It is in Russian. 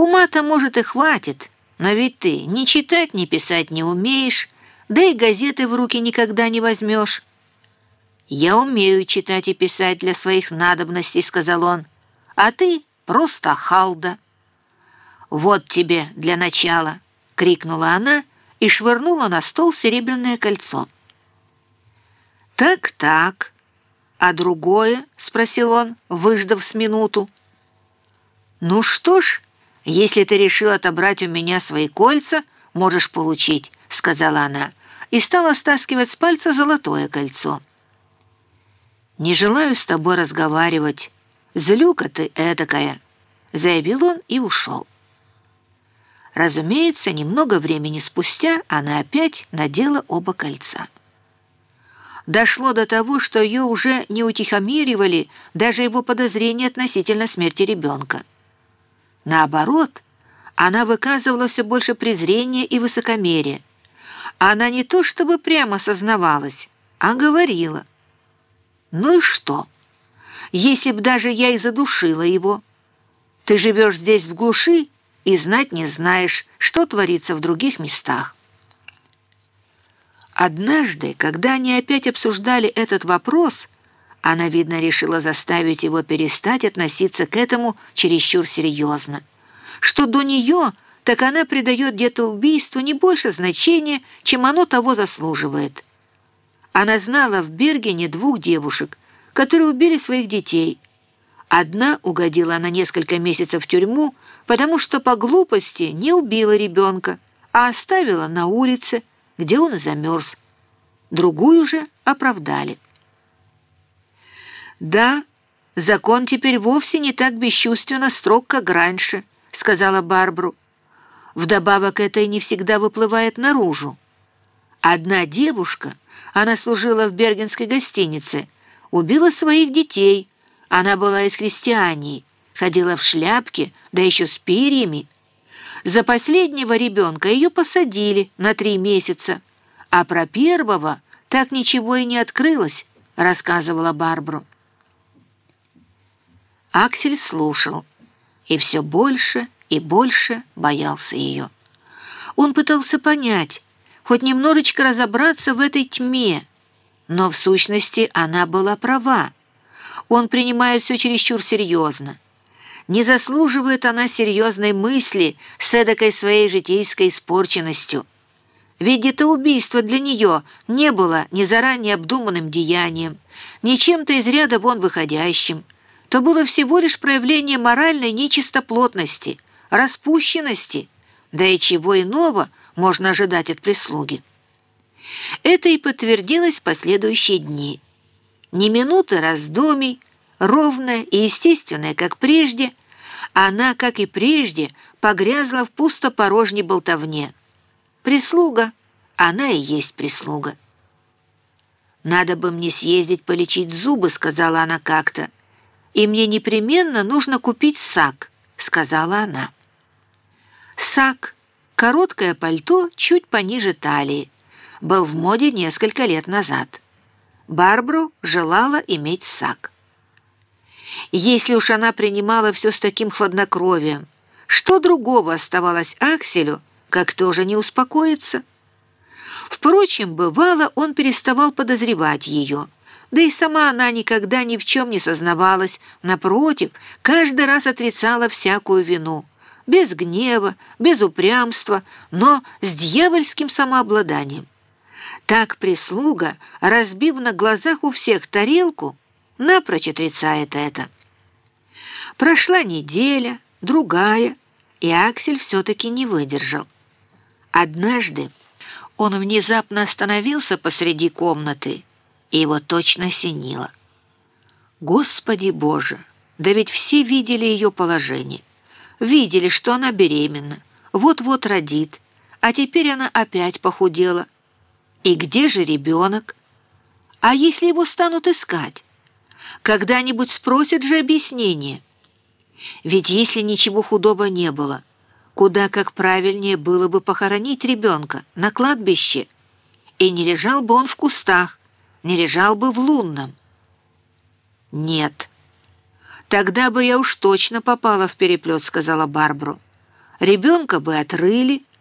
Ума-то, может, и хватит, но ведь ты ни читать, ни писать не умеешь, да и газеты в руки никогда не возьмешь». «Я умею читать и писать для своих надобностей», — сказал он, «а ты просто халда». «Вот тебе для начала!» — крикнула она и швырнула на стол серебряное кольцо. «Так-так, а другое?» — спросил он, выждав с минуту. «Ну что ж, если ты решил отобрать у меня свои кольца, можешь получить», — сказала она, и стала стаскивать с пальца золотое кольцо. «Не желаю с тобой разговаривать. Злюка ты этакая», — заявил он и ушел. Разумеется, немного времени спустя она опять надела оба кольца. Дошло до того, что ее уже не утихомиривали даже его подозрения относительно смерти ребенка. Наоборот, она выказывала все больше презрения и высокомерия. Она не то чтобы прямо сознавалась, а говорила. Ну и что? Если б даже я и задушила его. Ты живешь здесь в глуши и знать не знаешь, что творится в других местах. Однажды, когда они опять обсуждали этот вопрос, она, видно, решила заставить его перестать относиться к этому чересчур серьезно. Что до нее, так она придает где-то убийству не больше значения, чем оно того заслуживает. Она знала в Бергене двух девушек, которые убили своих детей. Одна угодила на несколько месяцев в тюрьму, потому что по глупости не убила ребенка, а оставила на улице, где он и замерз. Другую же оправдали. «Да, закон теперь вовсе не так бесчувственно строг, как раньше», — сказала Барбру. «Вдобавок это и не всегда выплывает наружу. Одна девушка — она служила в бергенской гостинице. Убила своих детей. Она была из христиании. Ходила в шляпке, да еще с перьями. За последнего ребенка ее посадили на три месяца. А про первого так ничего и не открылось, рассказывала Барбару. Аксель слушал и все больше и больше боялся ее. Он пытался понять, хоть немножечко разобраться в этой тьме. Но в сущности она была права. Он принимает все чересчур серьезно. Не заслуживает она серьезной мысли с эдакой своей житейской испорченностью. Ведь это убийство для нее не было ни заранее обдуманным деянием, ни чем-то из ряда вон выходящим. То было всего лишь проявление моральной нечистоплотности, распущенности, да и чего иного – можно ожидать от прислуги. Это и подтвердилось в последующие дни. Ни минуты раздумий, ровная и естественная, как прежде, она, как и прежде, погрязла в пустопорожней болтовне. Прислуга, она и есть прислуга. «Надо бы мне съездить полечить зубы», — сказала она как-то. «И мне непременно нужно купить сак», — сказала она. Сак — Короткое пальто чуть пониже талии. Был в моде несколько лет назад. Барбру желала иметь сак. Если уж она принимала все с таким хладнокровием, что другого оставалось Акселю, как тоже не успокоиться? Впрочем, бывало, он переставал подозревать ее, да и сама она никогда ни в чем не сознавалась, напротив, каждый раз отрицала всякую вину без гнева, без упрямства, но с дьявольским самообладанием. Так прислуга, разбив на глазах у всех тарелку, напрочь отрицает это. Прошла неделя, другая, и Аксель все-таки не выдержал. Однажды он внезапно остановился посреди комнаты, и его точно осенило. Господи Боже, да ведь все видели ее положение. Видели, что она беременна, вот-вот родит, а теперь она опять похудела. И где же ребенок? А если его станут искать? Когда-нибудь спросят же объяснение. Ведь если ничего худого не было, куда как правильнее было бы похоронить ребенка на кладбище, и не лежал бы он в кустах, не лежал бы в лунном. Нет. «Тогда бы я уж точно попала в переплет», — сказала Барбару. Ребенка бы отрыли,